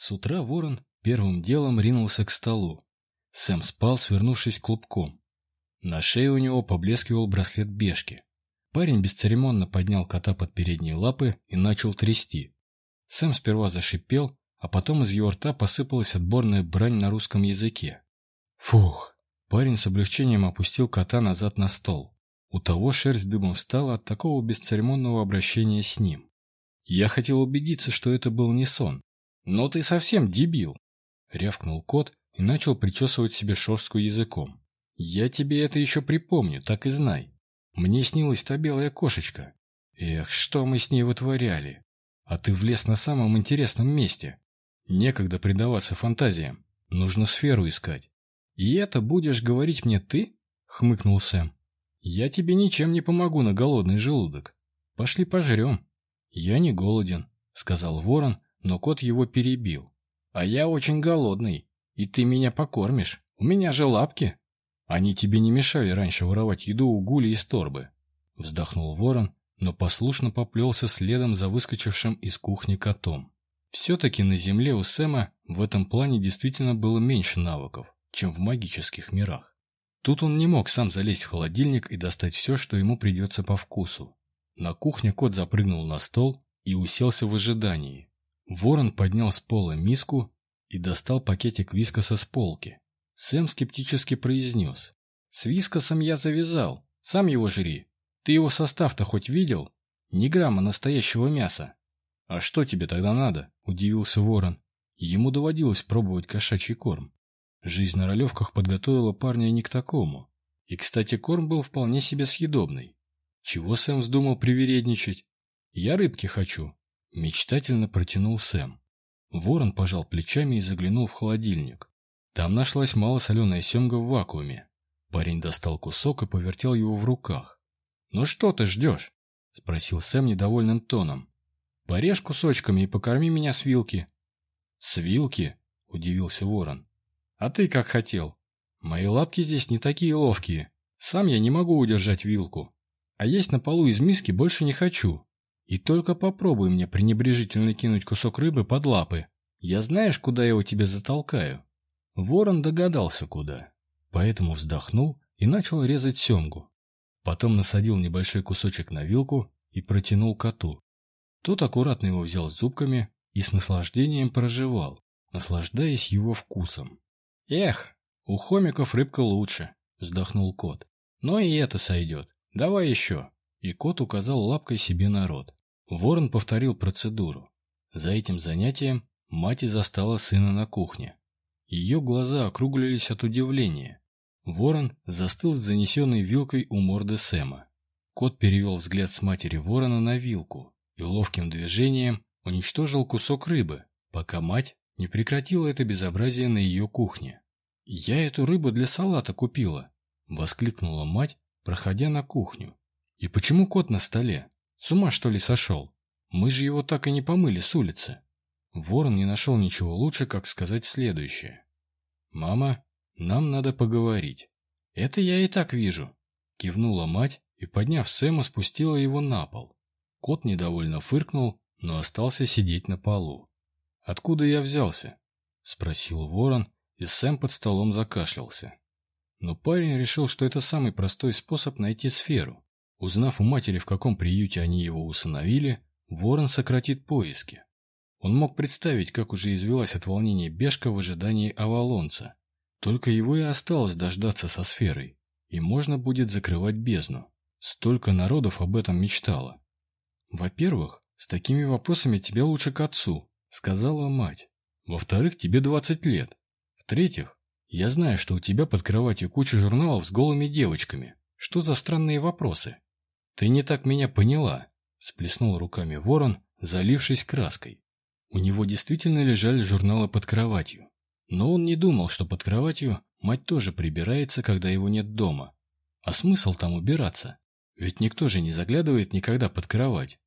С утра ворон первым делом ринулся к столу. Сэм спал, свернувшись клубком. На шее у него поблескивал браслет бешки. Парень бесцеремонно поднял кота под передние лапы и начал трясти. Сэм сперва зашипел, а потом из его рта посыпалась отборная брань на русском языке. Фух! Парень с облегчением опустил кота назад на стол. У того шерсть дыбом встала от такого бесцеремонного обращения с ним. Я хотел убедиться, что это был не сон. «Но ты совсем дебил!» — рявкнул кот и начал причесывать себе шерстку языком. «Я тебе это еще припомню, так и знай. Мне снилась та белая кошечка. Эх, что мы с ней вытворяли! А ты влез на самом интересном месте. Некогда предаваться фантазиям. Нужно сферу искать. И это будешь говорить мне ты? Хмыкнул Сэм. Я тебе ничем не помогу на голодный желудок. Пошли пожрем. Я не голоден, сказал ворон, но кот его перебил. А я очень голодный, и ты меня покормишь. У меня же лапки. Они тебе не мешали раньше воровать еду у гули из торбы. Вздохнул ворон но послушно поплелся следом за выскочившим из кухни котом. Все-таки на земле у Сэма в этом плане действительно было меньше навыков, чем в магических мирах. Тут он не мог сам залезть в холодильник и достать все, что ему придется по вкусу. На кухне кот запрыгнул на стол и уселся в ожидании. Ворон поднял с пола миску и достал пакетик вискоса с полки. Сэм скептически произнес. «С вискосом я завязал. Сам его жри. Ты его состав-то хоть видел? Ни грамма настоящего мяса. А что тебе тогда надо? Удивился ворон. Ему доводилось пробовать кошачий корм. Жизнь на ролевках подготовила парня не к такому. И, кстати, корм был вполне себе съедобный. Чего Сэм вздумал привередничать? Я рыбки хочу. Мечтательно протянул Сэм. Ворон пожал плечами и заглянул в холодильник. Там нашлась малосоленая семга в вакууме. Парень достал кусок и повертел его в руках. «Ну что ты ждешь?» — спросил Сэм недовольным тоном. «Порежь кусочками и покорми меня с вилки». «С вилки?» — удивился ворон. «А ты как хотел. Мои лапки здесь не такие ловкие. Сам я не могу удержать вилку. А есть на полу из миски больше не хочу. И только попробуй мне пренебрежительно кинуть кусок рыбы под лапы. Я знаешь, куда я его тебе затолкаю?» Ворон догадался, куда. Поэтому вздохнул и начал резать семгу. Потом насадил небольшой кусочек на вилку и протянул коту. Тот аккуратно его взял зубками и с наслаждением прожевал, наслаждаясь его вкусом. «Эх, у хомиков рыбка лучше», — вздохнул кот. «Но и это сойдет. Давай еще». И кот указал лапкой себе на рот. Ворон повторил процедуру. За этим занятием мать и застала сына на кухне. Ее глаза округлились от удивления. Ворон застыл с занесенной вилкой у морды Сэма. Кот перевел взгляд с матери ворона на вилку и ловким движением уничтожил кусок рыбы, пока мать не прекратила это безобразие на ее кухне. «Я эту рыбу для салата купила!» — воскликнула мать, проходя на кухню. «И почему кот на столе? С ума, что ли, сошел? Мы же его так и не помыли с улицы!» Ворон не нашел ничего лучше, как сказать следующее. «Мама, нам надо поговорить. Это я и так вижу. Кивнула мать и, подняв Сэма, спустила его на пол. Кот недовольно фыркнул, но остался сидеть на полу. «Откуда я взялся?» — спросил ворон, и Сэм под столом закашлялся. Но парень решил, что это самый простой способ найти сферу. Узнав у матери, в каком приюте они его усыновили, ворон сократит поиски. Он мог представить, как уже извелась от волнения Бешка в ожидании Авалонца. Только его и осталось дождаться со сферой, и можно будет закрывать бездну. Столько народов об этом мечтало. Во-первых, с такими вопросами тебе лучше к отцу, сказала мать. Во-вторых, тебе 20 лет. В-третьих, я знаю, что у тебя под кроватью куча журналов с голыми девочками. Что за странные вопросы? Ты не так меня поняла, всплеснул руками ворон, залившись краской. У него действительно лежали журналы под кроватью. Но он не думал, что под кроватью мать тоже прибирается, когда его нет дома. А смысл там убираться? Ведь никто же не заглядывает никогда под кровать.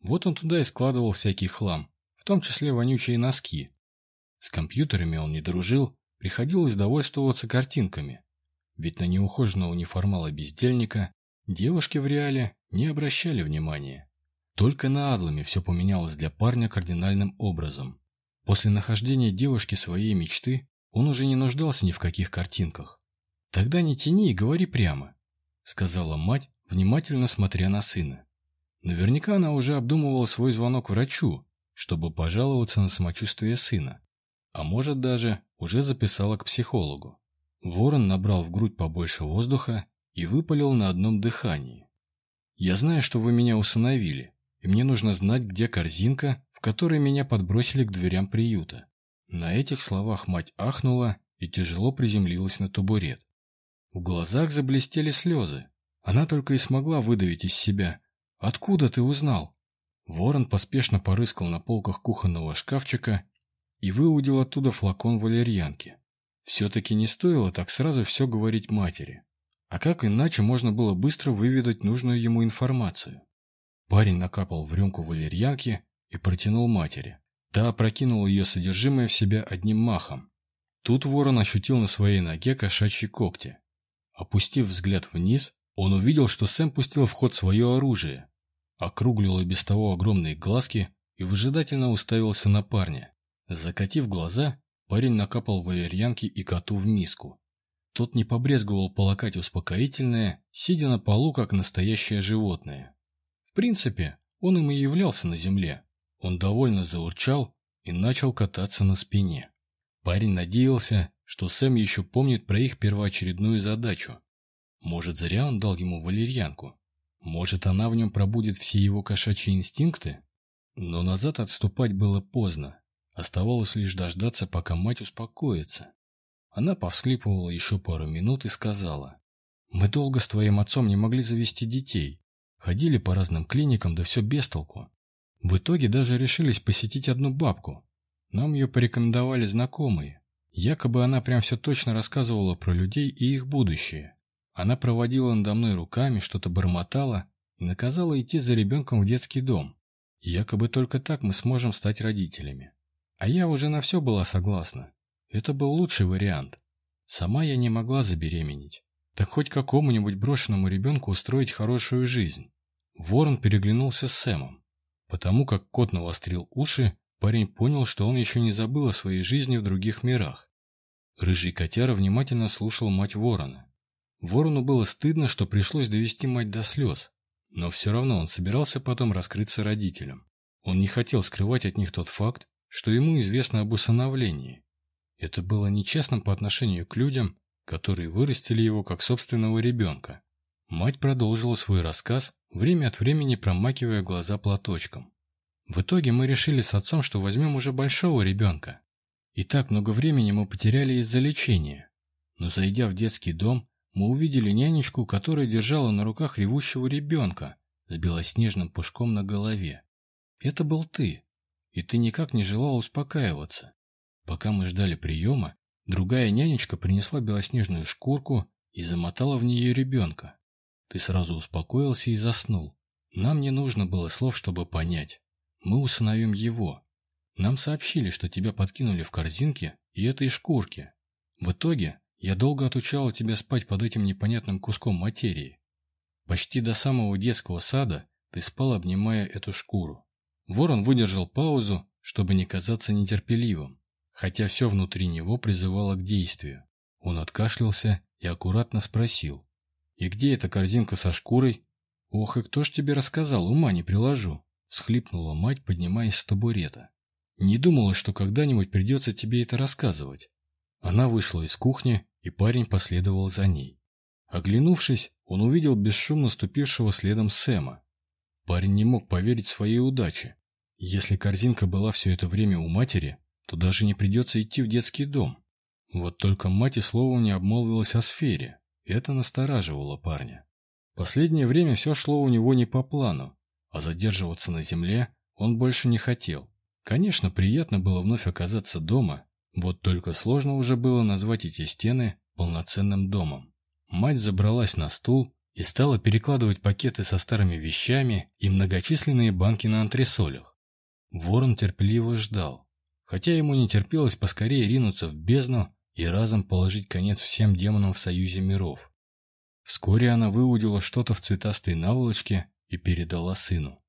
Вот он туда и складывал всякий хлам, в том числе вонючие носки. С компьютерами он не дружил, приходилось довольствоваться картинками. Ведь на неухоженного неформала-бездельника девушки в реале не обращали внимания. Только на Адламе все поменялось для парня кардинальным образом. После нахождения девушки своей мечты он уже не нуждался ни в каких картинках. «Тогда не тяни и говори прямо», — сказала мать, внимательно смотря на сына. Наверняка она уже обдумывала свой звонок врачу, чтобы пожаловаться на самочувствие сына. А может даже уже записала к психологу. Ворон набрал в грудь побольше воздуха и выпалил на одном дыхании. «Я знаю, что вы меня усыновили, и мне нужно знать, где корзинка, в которой меня подбросили к дверям приюта». На этих словах мать ахнула и тяжело приземлилась на табурет. В глазах заблестели слезы. Она только и смогла выдавить из себя. «Откуда ты узнал?» Ворон поспешно порыскал на полках кухонного шкафчика и выудил оттуда флакон валерьянки. Все-таки не стоило так сразу все говорить матери. А как иначе можно было быстро выведать нужную ему информацию? Парень накапал в рюмку валерьянки и протянул матери. Та опрокинула ее содержимое в себя одним махом. Тут ворон ощутил на своей ноге кошачьи когти. Опустив взгляд вниз, он увидел, что Сэм пустил в ход свое оружие, округлил и без того огромные глазки и выжидательно уставился на парня. Закатив глаза, парень накапал валерьянки и коту в миску. Тот не побрезговал полакать успокоительное, сидя на полу, как настоящее животное. В принципе, он им и являлся на земле. Он довольно заурчал и начал кататься на спине. Парень надеялся, что Сэм еще помнит про их первоочередную задачу. Может, зря он дал ему валерьянку. Может, она в нем пробудет все его кошачьи инстинкты? Но назад отступать было поздно. Оставалось лишь дождаться, пока мать успокоится. Она повсклипывала еще пару минут и сказала. «Мы долго с твоим отцом не могли завести детей. Ходили по разным клиникам, да все без толку. В итоге даже решились посетить одну бабку. Нам ее порекомендовали знакомые. Якобы она прям все точно рассказывала про людей и их будущее. Она проводила надо мной руками, что-то бормотала и наказала идти за ребенком в детский дом. Якобы только так мы сможем стать родителями. А я уже на все была согласна. Это был лучший вариант. Сама я не могла забеременеть. Так хоть какому-нибудь брошенному ребенку устроить хорошую жизнь. Ворон переглянулся с Сэмом. Потому как кот навострил уши, парень понял, что он еще не забыл о своей жизни в других мирах. Рыжий котяра внимательно слушал мать ворона. Ворону было стыдно, что пришлось довести мать до слез. Но все равно он собирался потом раскрыться родителям. Он не хотел скрывать от них тот факт, что ему известно об усыновлении. Это было нечестным по отношению к людям, которые вырастили его как собственного ребенка. Мать продолжила свой рассказ, время от времени промакивая глаза платочком. В итоге мы решили с отцом, что возьмем уже большого ребенка. И так много времени мы потеряли из-за лечения. Но зайдя в детский дом, мы увидели нянечку, которая держала на руках ревущего ребенка с белоснежным пушком на голове. Это был ты и ты никак не желал успокаиваться. Пока мы ждали приема, другая нянечка принесла белоснежную шкурку и замотала в нее ребенка. Ты сразу успокоился и заснул. Нам не нужно было слов, чтобы понять. Мы усыновим его. Нам сообщили, что тебя подкинули в корзинке и этой шкурке. В итоге я долго отучала тебя спать под этим непонятным куском материи. Почти до самого детского сада ты спал, обнимая эту шкуру. Ворон выдержал паузу, чтобы не казаться нетерпеливым, хотя все внутри него призывало к действию. Он откашлялся и аккуратно спросил. «И где эта корзинка со шкурой?» «Ох, и кто ж тебе рассказал, ума не приложу!» Всхлипнула мать, поднимаясь с табурета. «Не думала, что когда-нибудь придется тебе это рассказывать». Она вышла из кухни, и парень последовал за ней. Оглянувшись, он увидел бесшумно ступившего следом Сэма. Парень не мог поверить своей удаче. Если корзинка была все это время у матери, то даже не придется идти в детский дом. Вот только мать и словом не обмолвилась о сфере. Это настораживало парня. Последнее время все шло у него не по плану, а задерживаться на земле он больше не хотел. Конечно, приятно было вновь оказаться дома, вот только сложно уже было назвать эти стены полноценным домом. Мать забралась на стул и стала перекладывать пакеты со старыми вещами и многочисленные банки на антресолях. Ворон терпеливо ждал, хотя ему не терпелось поскорее ринуться в бездну и разом положить конец всем демонам в союзе миров. Вскоре она выудила что-то в цветастой наволочке и передала сыну.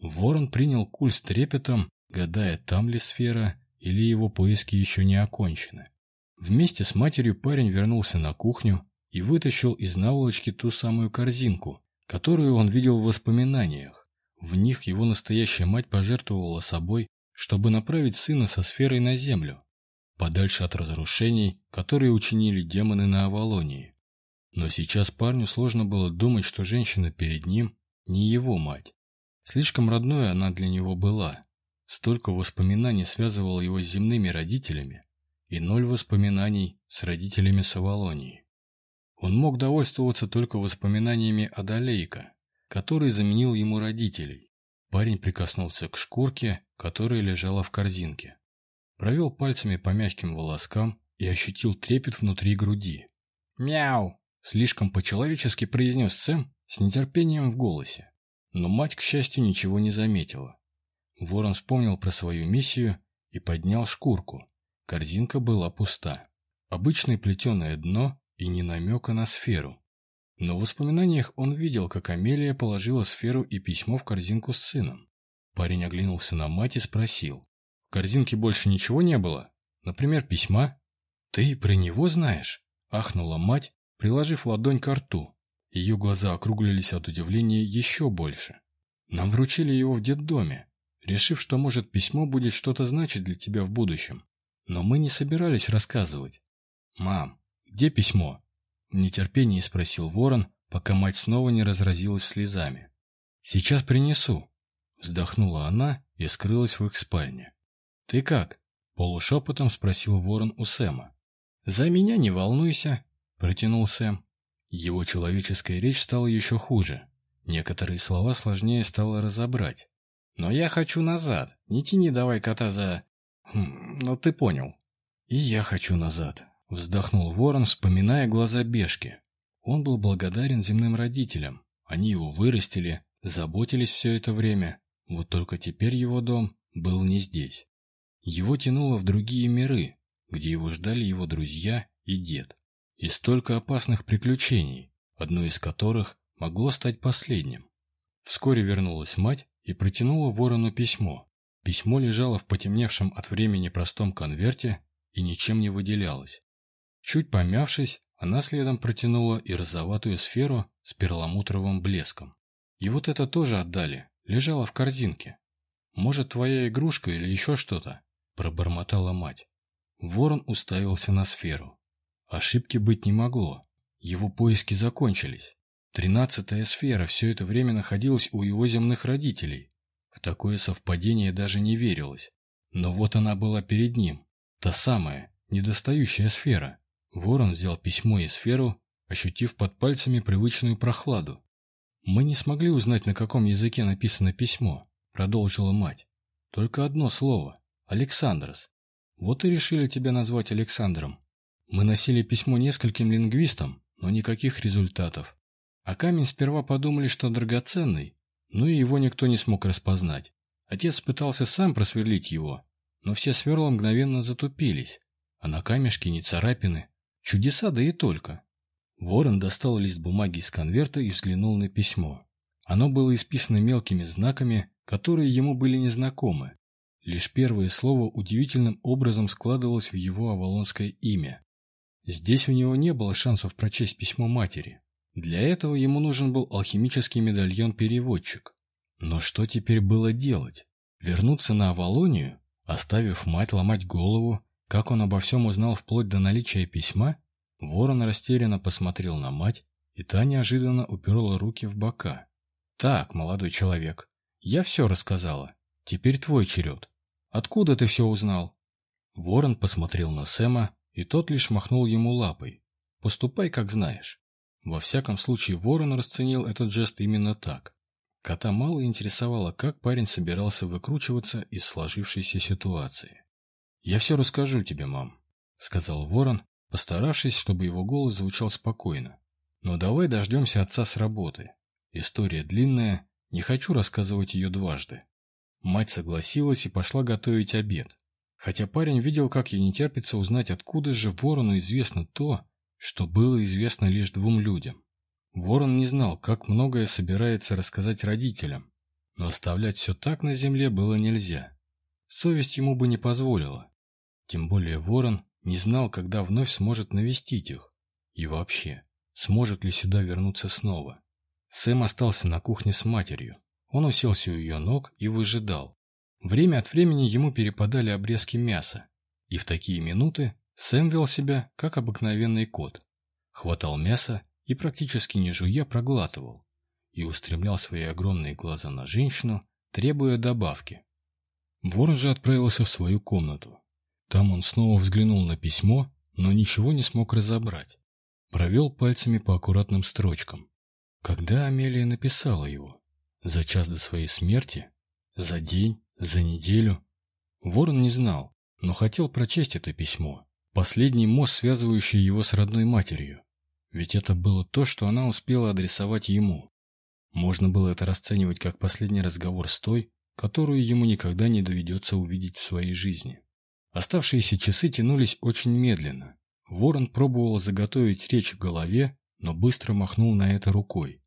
Ворон принял куль с трепетом, гадая, там ли сфера или его поиски еще не окончены. Вместе с матерью парень вернулся на кухню и вытащил из наволочки ту самую корзинку, которую он видел в воспоминаниях. В них его настоящая мать пожертвовала собой, чтобы направить сына со сферой на землю, подальше от разрушений, которые учинили демоны на Авалонии. Но сейчас парню сложно было думать, что женщина перед ним не его мать. Слишком родной она для него была. Столько воспоминаний связывало его с земными родителями и ноль воспоминаний с родителями с Авалонии. Он мог довольствоваться только воспоминаниями о Далейко, который заменил ему родителей. Парень прикоснулся к шкурке, которая лежала в корзинке. Провел пальцами по мягким волоскам и ощутил трепет внутри груди. «Мяу!» — слишком по-человечески произнес Сэм с нетерпением в голосе. Но мать, к счастью, ничего не заметила. Ворон вспомнил про свою миссию и поднял шкурку. Корзинка была пуста. Обычное плетеное дно и ни намека на сферу. Но в воспоминаниях он видел, как Амелия положила сферу и письмо в корзинку с сыном. Парень оглянулся на мать и спросил. «В корзинке больше ничего не было? Например, письма?» «Ты про него знаешь?» — ахнула мать, приложив ладонь к рту. Ее глаза округлились от удивления еще больше. «Нам вручили его в детдоме, решив, что, может, письмо будет что-то значить для тебя в будущем. Но мы не собирались рассказывать. Мам, где письмо?» В нетерпении спросил ворон, пока мать снова не разразилась слезами. «Сейчас принесу», — вздохнула она и скрылась в их спальне. «Ты как?» — полушепотом спросил ворон у Сэма. «За меня не волнуйся», — протянул Сэм. Его человеческая речь стала еще хуже. Некоторые слова сложнее стало разобрать. «Но я хочу назад. Не тяни давай кота за...» хм, «Ну ты понял». «И я хочу назад», — вздохнул ворон, вспоминая глаза Бешки. Он был благодарен земным родителям. Они его вырастили, заботились все это время. Вот только теперь его дом был не здесь. Его тянуло в другие миры, где его ждали его друзья и дед. И столько опасных приключений, одно из которых могло стать последним. Вскоре вернулась мать и протянула ворону письмо. Письмо лежало в потемневшем от времени простом конверте и ничем не выделялось. Чуть помявшись, она следом протянула и розоватую сферу с перламутровым блеском. И вот это тоже отдали, лежало в корзинке. Может, твоя игрушка или еще что-то? Пробормотала мать. Ворон уставился на сферу. Ошибки быть не могло. Его поиски закончились. Тринадцатая сфера все это время находилась у его земных родителей. В такое совпадение даже не верилось. Но вот она была перед ним. Та самая, недостающая сфера. Ворон взял письмо и сферу, ощутив под пальцами привычную прохладу. «Мы не смогли узнать, на каком языке написано письмо», — продолжила мать. «Только одно слово — Александрос. Вот и решили тебя назвать Александром. Мы носили письмо нескольким лингвистам, но никаких результатов. А камень сперва подумали, что драгоценный, но и его никто не смог распознать. Отец пытался сам просверлить его, но все сверла мгновенно затупились, а на камешке не царапины. Чудеса, да и только. Ворон достал лист бумаги из конверта и взглянул на письмо. Оно было исписано мелкими знаками, которые ему были незнакомы. Лишь первое слово удивительным образом складывалось в его авалонское имя. Здесь у него не было шансов прочесть письмо матери. Для этого ему нужен был алхимический медальон-переводчик. Но что теперь было делать? Вернуться на Авалонию, оставив мать ломать голову, как он обо всем узнал вплоть до наличия письма? Ворон растерянно посмотрел на мать, и та неожиданно уперла руки в бока. «Так, молодой человек, я все рассказала. Теперь твой черед. Откуда ты все узнал?» Ворон посмотрел на Сэма, и тот лишь махнул ему лапой. «Поступай, как знаешь». Во всяком случае, ворон расценил этот жест именно так. Кота мало интересовало, как парень собирался выкручиваться из сложившейся ситуации. «Я все расскажу тебе, мам», — сказал ворон, постаравшись, чтобы его голос звучал спокойно. «Но давай дождемся отца с работы. История длинная, не хочу рассказывать ее дважды». Мать согласилась и пошла готовить обед. Хотя парень видел, как ей не терпится узнать, откуда же ворону известно то, что было известно лишь двум людям. Ворон не знал, как многое собирается рассказать родителям, но оставлять все так на земле было нельзя. Совесть ему бы не позволила. Тем более Ворон не знал, когда вновь сможет навестить их. И вообще, сможет ли сюда вернуться снова. Сэм остался на кухне с матерью. Он уселся у ее ног и выжидал. Время от времени ему перепадали обрезки мяса. И в такие минуты Сэм вел себя, как обыкновенный кот. Хватал мясо и практически не жуя проглатывал. И устремлял свои огромные глаза на женщину, требуя добавки. Ворон же отправился в свою комнату. Там он снова взглянул на письмо, но ничего не смог разобрать. Провел пальцами по аккуратным строчкам. Когда Амелия написала его? За час до своей смерти? За день? За неделю? Ворон не знал, но хотел прочесть это письмо. Последний мост, связывающий его с родной матерью. Ведь это было то, что она успела адресовать ему. Можно было это расценивать как последний разговор с той, которую ему никогда не доведется увидеть в своей жизни. Оставшиеся часы тянулись очень медленно. Ворон пробовал заготовить речь в голове, но быстро махнул на это рукой.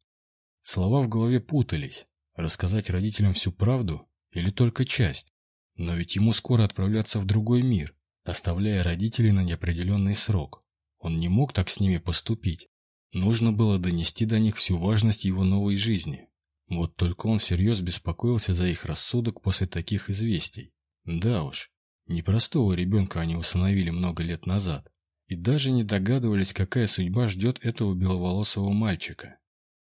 Слова в голове путались. Рассказать родителям всю правду или только часть? Но ведь ему скоро отправляться в другой мир, оставляя родителей на неопределенный срок. Он не мог так с ними поступить. Нужно было донести до них всю важность его новой жизни. Вот только он всерьез беспокоился за их рассудок после таких известий. Да уж, непростого ребенка они усыновили много лет назад и даже не догадывались, какая судьба ждет этого беловолосого мальчика.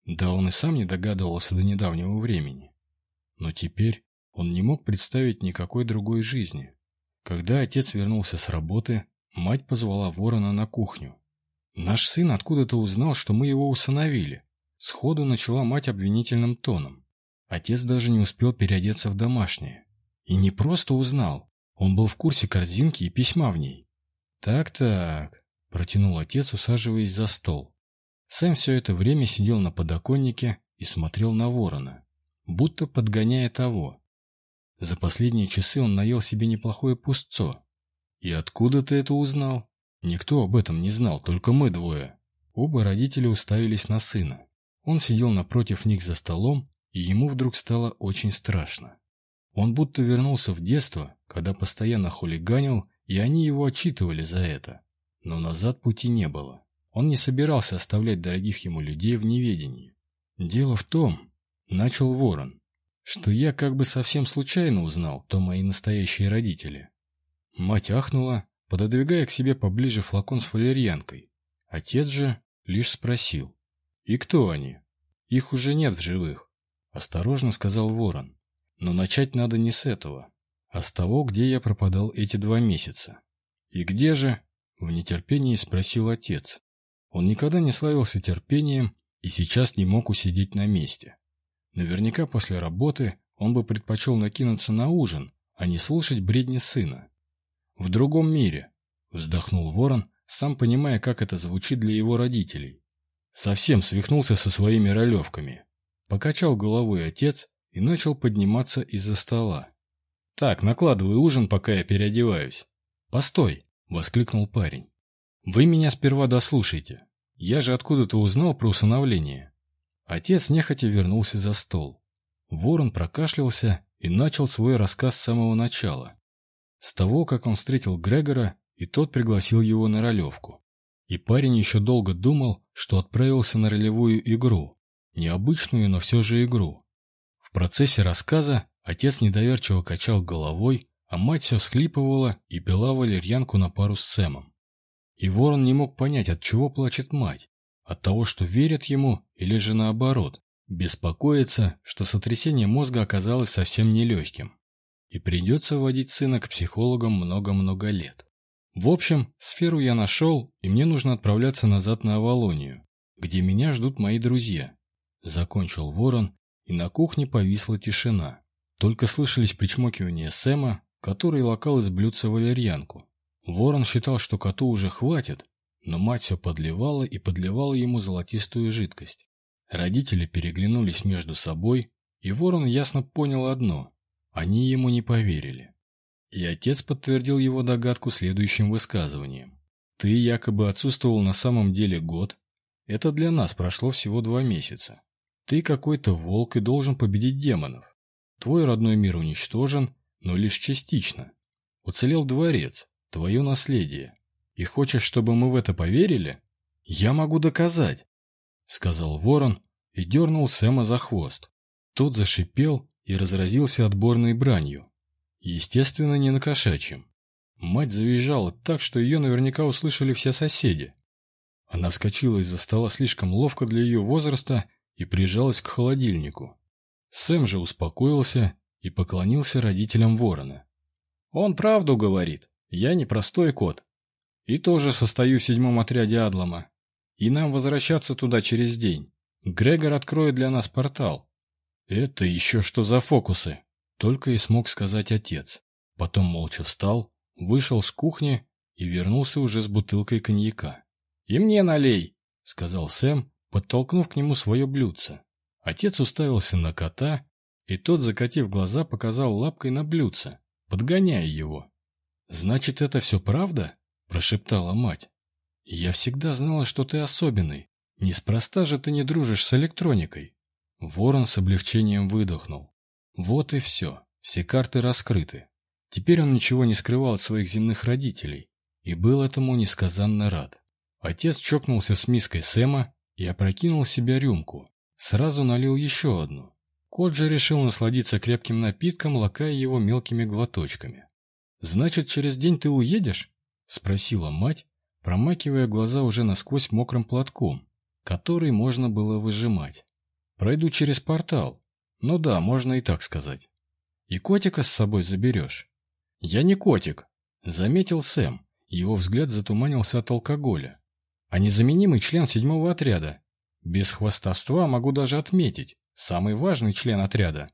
Да он и сам не догадывался до недавнего времени. Но теперь он не мог представить никакой другой жизни. Когда отец вернулся с работы, мать позвала ворона на кухню. «Наш сын откуда-то узнал, что мы его усыновили», сходу начала мать обвинительным тоном. Отец даже не успел переодеться в домашнее. И не просто узнал, он был в курсе корзинки и письма в ней. «Так-так», — протянул отец, усаживаясь за стол. Сэм все это время сидел на подоконнике и смотрел на ворона, будто подгоняя того. За последние часы он наел себе неплохое пустцо. «И откуда ты это узнал?» Никто об этом не знал, только мы двое. Оба родителя уставились на сына. Он сидел напротив них за столом, и ему вдруг стало очень страшно. Он будто вернулся в детство, когда постоянно хулиганил и они его отчитывали за это. Но назад пути не было. Он не собирался оставлять дорогих ему людей в неведении. Дело в том, начал Ворон, что я как бы совсем случайно узнал, кто мои настоящие родители. Мать ахнула, пододвигая к себе поближе флакон с валерьянкой. Отец же лишь спросил. «И кто они?» «Их уже нет в живых», — осторожно сказал Ворон. «Но начать надо не с этого а с того, где я пропадал эти два месяца. «И где же?» — в нетерпении спросил отец. Он никогда не славился терпением и сейчас не мог усидеть на месте. Наверняка после работы он бы предпочел накинуться на ужин, а не слушать бредни сына. «В другом мире», — вздохнул ворон, сам понимая, как это звучит для его родителей. Совсем свихнулся со своими ролевками. Покачал головой отец и начал подниматься из-за стола. «Так, накладывай ужин, пока я переодеваюсь». «Постой!» — воскликнул парень. «Вы меня сперва дослушайте. Я же откуда-то узнал про усыновление». Отец нехотя вернулся за стол. Ворон прокашлялся и начал свой рассказ с самого начала. С того, как он встретил Грегора, и тот пригласил его на ролевку. И парень еще долго думал, что отправился на ролевую игру. Необычную, но все же игру. В процессе рассказа Отец недоверчиво качал головой, а мать все схлипывала и пила валерьянку на пару с Сэмом. И Ворон не мог понять, от чего плачет мать. От того, что верят ему, или же наоборот, беспокоится, что сотрясение мозга оказалось совсем нелегким. И придется водить сына к психологам много-много лет. В общем, сферу я нашел, и мне нужно отправляться назад на Авалонию, где меня ждут мои друзья. Закончил Ворон, и на кухне повисла тишина. Только слышались причмокивания Сэма, который лакал из блюдца валерьянку. Ворон считал, что коту уже хватит, но мать все подливала и подливала ему золотистую жидкость. Родители переглянулись между собой, и Ворон ясно понял одно – они ему не поверили. И отец подтвердил его догадку следующим высказыванием. «Ты якобы отсутствовал на самом деле год. Это для нас прошло всего два месяца. Ты какой-то волк и должен победить демонов. Твой родной мир уничтожен, но лишь частично. Уцелел дворец, твое наследие. И хочешь, чтобы мы в это поверили? Я могу доказать, — сказал ворон и дернул Сэма за хвост. Тот зашипел и разразился отборной бранью. Естественно, не на кошачьем. Мать завизжала так, что ее наверняка услышали все соседи. Она вскочила из-за стола слишком ловко для ее возраста и прижалась к холодильнику. Сэм же успокоился и поклонился родителям ворона. «Он правду говорит. Я не простой кот. И тоже состою в седьмом отряде Адлама. И нам возвращаться туда через день. Грегор откроет для нас портал». «Это еще что за фокусы?» Только и смог сказать отец. Потом молча встал, вышел с кухни и вернулся уже с бутылкой коньяка. «И мне налей!» — сказал Сэм, подтолкнув к нему свое блюдце. Отец уставился на кота, и тот, закатив глаза, показал лапкой на блюдце, подгоняя его. «Значит, это все правда?» – прошептала мать. «Я всегда знала, что ты особенный. Неспроста же ты не дружишь с электроникой». Ворон с облегчением выдохнул. Вот и все. Все карты раскрыты. Теперь он ничего не скрывал от своих земных родителей и был этому несказанно рад. Отец чокнулся с миской Сэма и опрокинул себе рюмку. Сразу налил еще одну. Кот же решил насладиться крепким напитком, лакая его мелкими глоточками. «Значит, через день ты уедешь?» — спросила мать, промакивая глаза уже насквозь мокрым платком, который можно было выжимать. «Пройду через портал. Ну да, можно и так сказать. И котика с собой заберешь?» «Я не котик», — заметил Сэм. Его взгляд затуманился от алкоголя а незаменимый член седьмого отряда. Без хвастовства могу даже отметить, самый важный член отряда.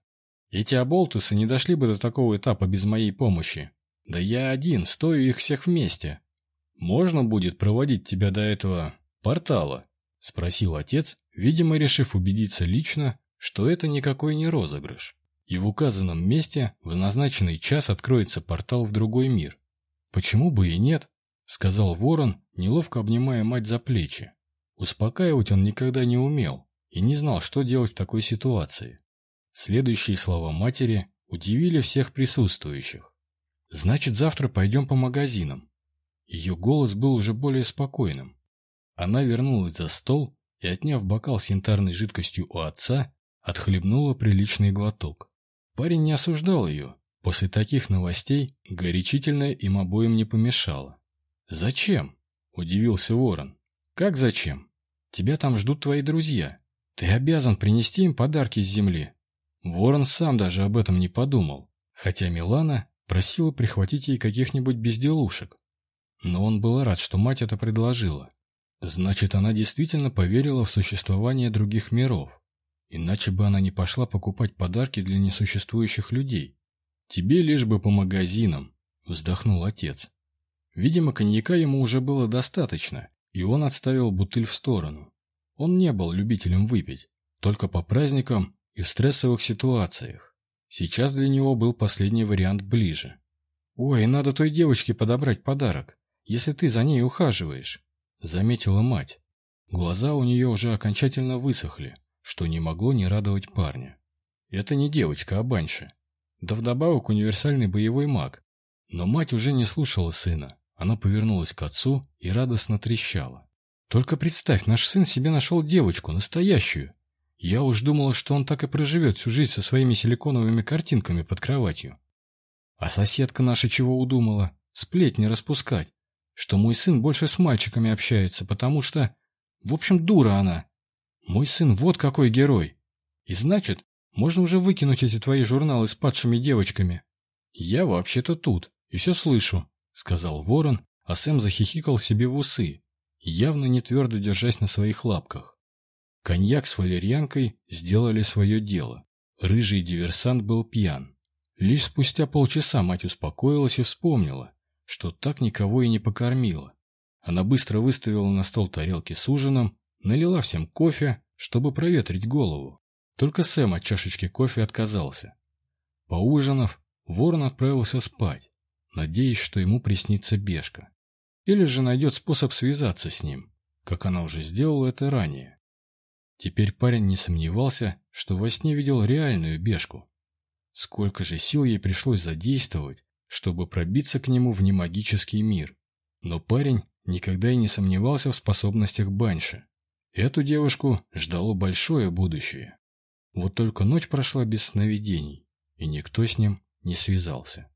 Эти оболтусы не дошли бы до такого этапа без моей помощи. Да я один, стою их всех вместе. Можно будет проводить тебя до этого портала? Спросил отец, видимо, решив убедиться лично, что это никакой не розыгрыш. И в указанном месте в назначенный час откроется портал в другой мир. Почему бы и нет? — сказал ворон, неловко обнимая мать за плечи. Успокаивать он никогда не умел и не знал, что делать в такой ситуации. Следующие слова матери удивили всех присутствующих. «Значит, завтра пойдем по магазинам». Ее голос был уже более спокойным. Она вернулась за стол и, отняв бокал с янтарной жидкостью у отца, отхлебнула приличный глоток. Парень не осуждал ее. После таких новостей горячительное им обоим не помешало. «Зачем?» – удивился Ворон. «Как зачем? Тебя там ждут твои друзья. Ты обязан принести им подарки с земли». Ворон сам даже об этом не подумал, хотя Милана просила прихватить ей каких-нибудь безделушек. Но он был рад, что мать это предложила. Значит, она действительно поверила в существование других миров. Иначе бы она не пошла покупать подарки для несуществующих людей. «Тебе лишь бы по магазинам», — вздохнул отец. Видимо, коньяка ему уже было достаточно, и он отставил бутыль в сторону. Он не был любителем выпить, только по праздникам и в стрессовых ситуациях. Сейчас для него был последний вариант ближе. «Ой, надо той девочке подобрать подарок, если ты за ней ухаживаешь», — заметила мать. Глаза у нее уже окончательно высохли, что не могло не радовать парня. Это не девочка, а баньша. Да вдобавок универсальный боевой маг. Но мать уже не слушала сына. Она повернулась к отцу и радостно трещала. «Только представь, наш сын себе нашел девочку, настоящую. Я уж думала, что он так и проживет всю жизнь со своими силиконовыми картинками под кроватью. А соседка наша чего удумала? Сплетни распускать. Что мой сын больше с мальчиками общается, потому что... В общем, дура она. Мой сын вот какой герой. И значит, можно уже выкинуть эти твои журналы с падшими девочками. Я вообще-то тут, и все слышу сказал ворон, а Сэм захихикал себе в усы, явно не твердо держась на своих лапках. Коньяк с валерьянкой сделали свое дело. Рыжий диверсант был пьян. Лишь спустя полчаса мать успокоилась и вспомнила, что так никого и не покормила. Она быстро выставила на стол тарелки с ужином, налила всем кофе, чтобы проветрить голову. Только Сэм от чашечки кофе отказался. Поужинав, ворон отправился спать надеясь, что ему приснится Бешка. Или же найдет способ связаться с ним, как она уже сделала это ранее. Теперь парень не сомневался, что во сне видел реальную Бешку. Сколько же сил ей пришлось задействовать, чтобы пробиться к нему в немагический мир. Но парень никогда и не сомневался в способностях Банши. Эту девушку ждало большое будущее. Вот только ночь прошла без сновидений, и никто с ним не связался.